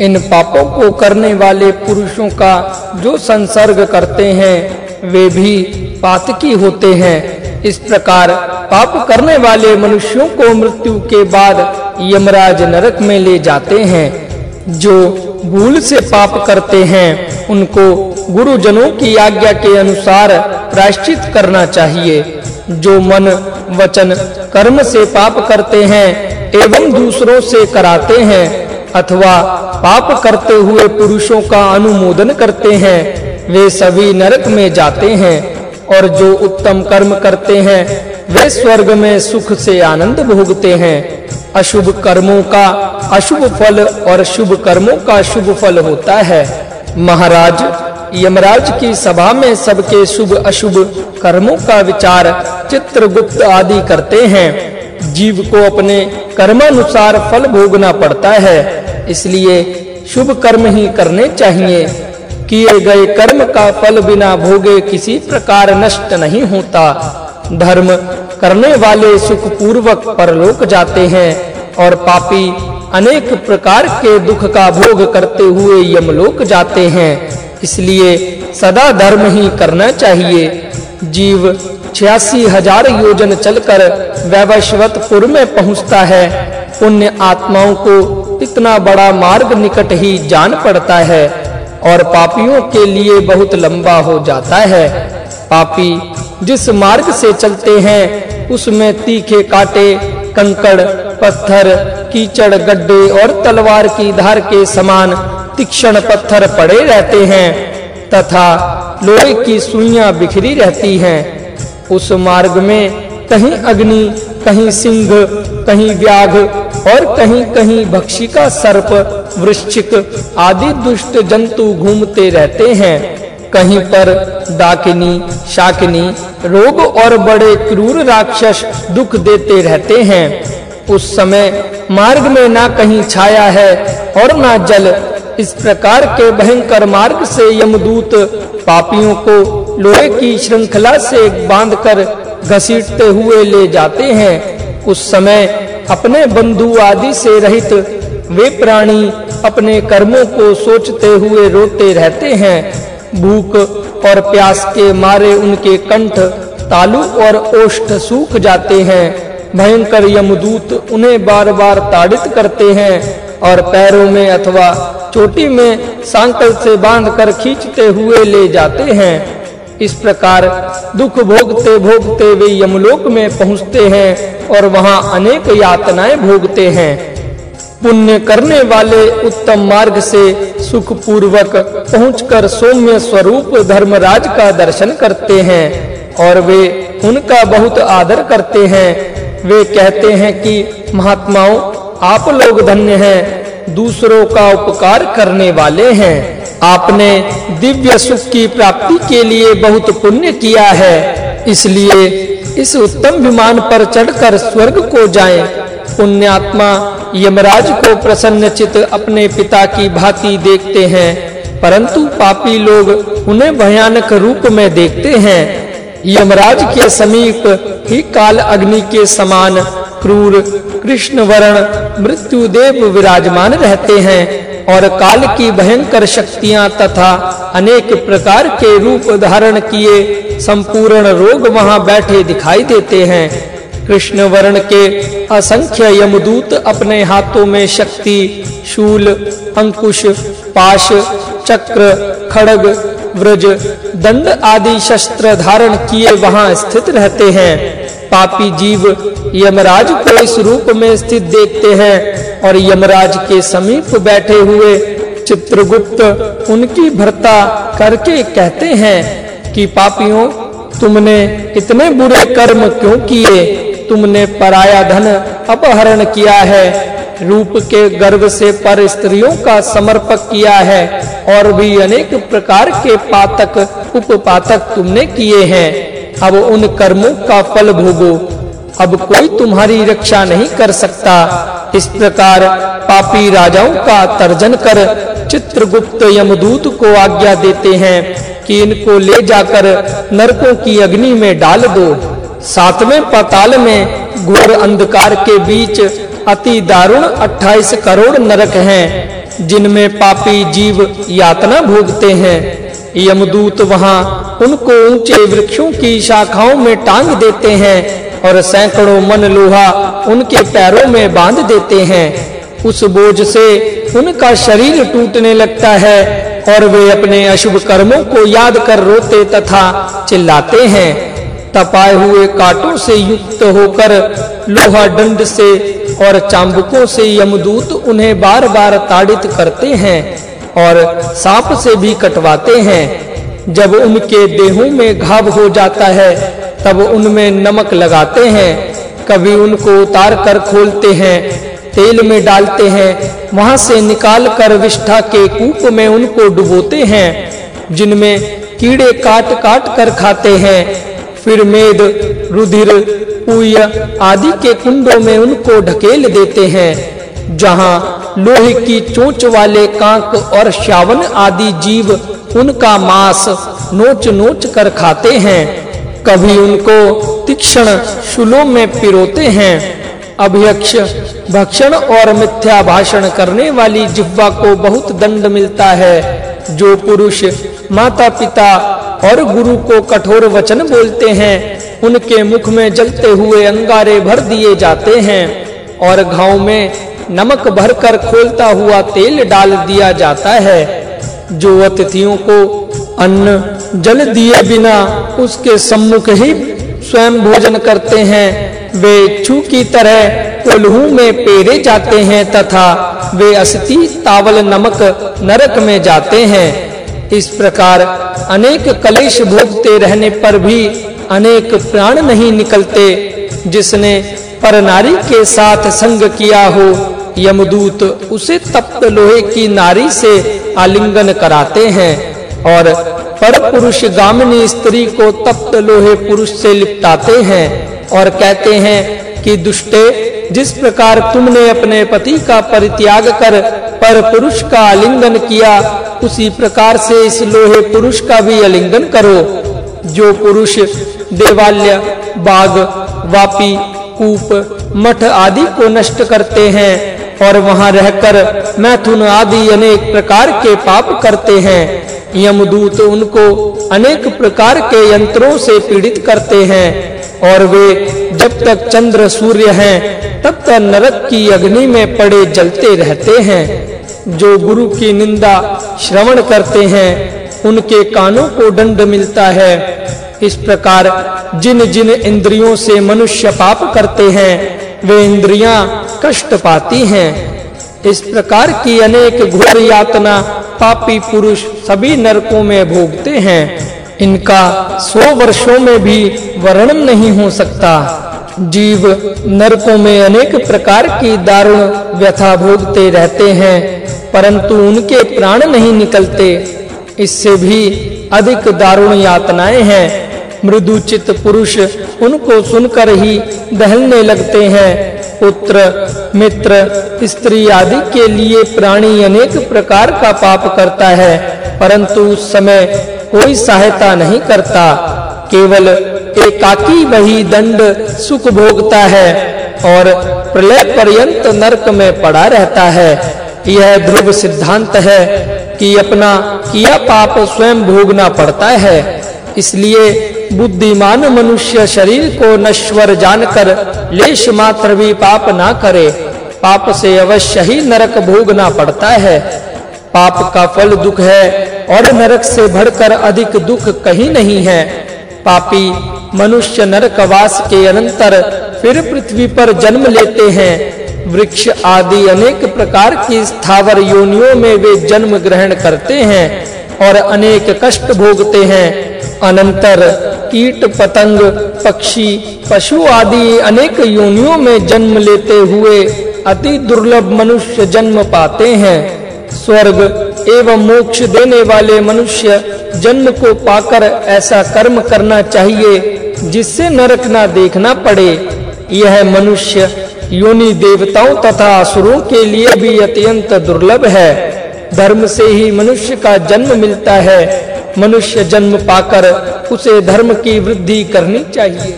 इन पापों को करने वाले पुरुषों का जो संसर्ग करते हैं, वे भी पातकी होते हैं। इस प्रकार पाप करने वाले मनुष्यों को मृत्यु के बाद यमराज नरक में ले जाते हैं। जो भूल से पाप करते हैं, उनको गुरुजनों की आज्ञा के अनुसार प्रायश्चित करना चाहिए। जो मन, वचन, कर्म से पाप करते हैं, एवं दूसरों से कराते हैं अथवा पाप करते हुए पुरुषों का अनुमोदन करते हैं, वे सभी नरक में जाते हैं और जो उत्तम कर्म करते हैं, वे स्वर्ग में सुख से आनंद भोगते हैं। अशुभ कर्मों का अशुभ फल और शुभ कर्मों का शुभ फल होता है। महाराज, यमराज की सभा में सबके शुभ अशुभ कर्मों का विचार चित्रगुप्त आदि करते हैं। जीव को अपने कर्मानुसार फल भोगना पड़ता है। इसलिए शुभ कर्म ही करने चाहिए। किए गए कर्म का फल बिना भोगे किसी प्रकार नष्ट नहीं होता। धर्म करने वाले सुख पूर्वक परलोक जाते हैं और पापी अनेक प्रकार के दुख का भोग करते हुए यमलोक जाते हैं। इसलिए सदा धर्म ही करना चाहिए। जीव छियासी हज़ार योजन चलकर वैवस्वतपुर में पहुँचता है। पुण्य आत्माओं को इतना बड़ा मार्ग निकट ही जान पड़ता है और पापियों के लिए बहुत लंबा हो जाता है। पापी जिस मार्ग से चलते हैं, उसमें तीखे कांटे, कंकड़, पत्थर, कीचड़, गड्ढे और तलवार की धार के समान तीक्ष्ण पत्थर पड़े रहते हैं, तथा लोहे की सुइयाँ बिखरी रहती हैं। उस मार्ग में कहीं अग्नि कहीं सिंह, कहीं व्याघ और कहीं-कहीं भक्षी का सर्प, वृश्चिक आदि दुष्ट जंतु घूमते रहते हैं। कहीं पर डाकिनी शाकिनी, रोग और बड़े क्रूर राक्षस दुख देते रहते हैं। उस समय मार्ग में ना कहीं छाया है और ना जल। इस प्रकार के भयंकर मार्ग से यमदूत पापियों को लोहे की श्रृंखला से बांधकर घसीटते हुए ले जाते हैं। उस समय अपने बंधु आदि से रहित वे प्राणी अपने कर्मों को सोचते हुए रोते रहते हैं। भूख और प्यास के मारे उनके कंठ तालु और ओष्ठ सूख जाते हैं। भयंकर यमदूत उन्हें बार-बार ताड़ित करते हैं और पैरों में अथवा चोटी में सांकल से बांधकर खींचते हुए ले जाते हैं। इस प्रकार दुख भोगते भोगते वे यमलोक में पहुँचते हैं और वहाँ अनेक यातनाएँ भोगते हैं। पुण्य करने वाले उत्तम मार्ग से सुख पूर्वक पहुंचकर सौम्य स्वरूप धर्मराज का दर्शन करते हैं और वे उनका बहुत आदर करते हैं। वे कहते हैं कि, महात्माओं, आप लोग धन्य हैं, दूसरों का उपकार करने वाले हैं। आपने दिव्य सुख की प्राप्ति के लिए बहुत पुण्य किया है। इसलिए इस उत्तम विमान पर चढ़कर स्वर्ग को जाएँ। पुण्यात्मा यमराज को प्रसन्नचित अपने पिता की भांति देखते हैं, परंतु पापी लोग उन्हें भयानक रूप में देखते हैं। यमराज के समीप ही काल अग्नि के समान क्रूर कृष्ण वर्ण मृत्युदेव विराजमान रहते हैं। और काल की भयंकर शक्तियाँ तथा अनेक प्रकार के रूप धारण किए संपूर्ण रोग वहाँ बैठे दिखाई देते हैं। कृष्ण वर्ण के असंख्य यमदूत अपने हाथों में शक्ति, शूल, अंकुश, पाश, चक्र, खड़ग, व्रज, दंड आदि शस्त्र धारण किए वहाँ स्थित रहते हैं। पापी जीव यमराज को इस रूप में स्थित देखते हैं और यमराज के समीप बैठे हुए चित्रगुप्त उनकी भरता करके कहते हैं कि पापियों, तुमने इतने बुरे कर्म क्यों किए? तुमने पराया धन अपहरण किया है, रूप के गर्भ से पर स्त्रियों का समर्पक किया है और भी अनेक प्रकार के पातक, उपपातक तुमने किए हैं। अब उन कर्मों का फल भोगो। अब कोई तुम्हारी रक्षा नहीं कर सकता। इस प्रकार पापी राजाओं का तर्जन कर चित्रगुप्त यमदूत को आज्ञा देते हैं कि इनको ले जाकर नरकों की अग्नि में डाल दो। सातवें पाताल में घोर अंधकार के बीच अति दारुण 28 करोड़ नरक हैं, जिनमें पापी जीव यातना भोगते हैं। यमदूत वहाँ उनको ऊँचे वृक्षों की शाखाओं में टांग देते हैं और सैकड़ों मन लोहा उनके पैरों में बाँध देते हैं। उस बोझ से उनका शरीर टूटने लगता है और वे अपने अशुभ कर्मों को याद कर रोते तथा चिल्लाते हैं। तपाए हुए कांटों से युक्त होकर लोहा दंड से और चांबुकों से यमदूत उन्हें बार-बार ताड़ित करते हैं। और सांप से भी कटवाते हैं। जब उनके देहों में घाव हो जाता है, तब उनमें नमक लगाते हैं। कभी उनको उतार कर खोलते हैं, तेल में डालते हैं। वहाँ से निकाल कर विष्ठा के कूप में उनको डुबोते हैं, जिनमें कीड़े काट-काट कर खाते हैं। फिर मेद, रुधिर, पुय आदि के कुंडों में उनको ढकेल देते हैं। जहाँ लोहे की चोंच वाले कांक और श्यावन आदि जीव उनका मांस नोच-नोच कर खाते हैं। कभी उनको तीक्ष्ण शूलों में पिरोते हैं। अभयक्ष भक्षण और मिथ्या भाषण करने वाली जिह्वा को बहुत दंड मिलता है। जो पुरुष माता-पिता और गुरु को कठोर वचन बोलते हैं, उनके मुख में जलते हुए अंगारे भर दिए जाते हैं और घाव में नमक भरकर खोलता हुआ तेल डाल दिया जाता है। जो अतिथियों को अन्न, जल दिए बिना उसके सम्मुख ही स्वयं भोजन करते हैं। वे छू की तरह कोल्हू में पेरे जाते हैं तथा वे अस्ति तावल नमक नरक में जाते हैं। इस प्रकार अनेक कलेश भोगते रहने पर भी अनेक प्राण नहीं निकलते, जिसने पर नारी के साथ संग किया हो। यमदूत उसे तप्त लोहे की नारी से आलिंगन कराते हैं और पर पुरुष गामिनी स्त्री को तप्त लोहे पुरुष से लिपटाते हैं और कहते हैं कि, दुष्टे, जिस प्रकार तुमने अपने पति का परित्याग कर पर पुरुष का आलिंगन किया, उसी प्रकार से इस लोहे पुरुष का भी आलिंगन करो। जो पुरुष देवालय, बाग, वापी, कूप, मठ आदि को नष्ट करते हैं और वहाँ रहकर मैथुन आदि अनेक प्रकार के पाप करते हैं। यमदूत उनको अनेक प्रकार के यंत्रों से पीड़ित करते हैं। और वे जब तक चंद्र सूर्य हैं, तब तक नरक की अग्नि में पड़े जलते रहते हैं। जो गुरु की निंदा श्रवण करते हैं, उनके कानों को दंड मिलता है। इस प्रकार जिन जिन इंद्रियों से मनुष्य पाप करते हैं, वे इंद्रियाँ कष्ट पाती हैं। इस प्रकार की अनेक घोर यातना पापी पुरुष सभी नरकों में भोगते हैं। इनका सौ वर्षों में भी वर्णन नहीं हो सकता। जीव नरकों में अनेक प्रकार की दारुण व्यथा भोगते रहते हैं, परंतु उनके प्राण नहीं निकलते। इससे भी अधिक दारुण यातनाएँ हैं। मृदुचित पुरुष उनको सुनकर ही दहलने लगते हैं। पुत्र, मित्र, स्त्री आदि के लिए प्राणी अनेक प्रकार का पाप करता है, परंतु उस समय कोई सहायता नहीं करता। केवल एकाकी वही दंड सुख भोगता है और प्रलय पर्यंत नरक में पड़ा रहता है। यह ध्रुव सिद्धांत है कि अपना किया पाप स्वयं भोगना पड़ता है। इसलिए बुद्धिमान मनुष्य शरीर को नश्वर जानकर लेश मात्र भी पाप ना करे। पाप से अवश्य ही नरक भोगना पड़ता है। पाप का फल दुख है और नरक से बढ़कर अधिक दुख कहीं नहीं है। पापी मनुष्य नरकवास के अनंतर फिर पृथ्वी पर जन्म लेते हैं। वृक्ष आदि अनेक प्रकार की स्थावर योनियों में वे जन्म ग्रहण करते हैं और अनेक कष्ट भोगते हैं। अनंतर कीट, पतंग, पक्षी, पशु आदि अनेक योनियों में जन्म लेते हुए अति दुर्लभ मनुष्य जन्म पाते हैं। स्वर्ग एवं मोक्ष देने वाले मनुष्य जन्म को पाकर ऐसा कर्म करना चाहिए, जिससे नरक ना देखना पड़े। यह मनुष्य योनि देवताओं तथा असुरों के लिए भी अत्यंत दुर्लभ है। धर्म से ही मनुष्य का जन्म मिलता है। मनुष्य जन्म पाकर उसे धर्म की वृद्धि करनी चाहिए।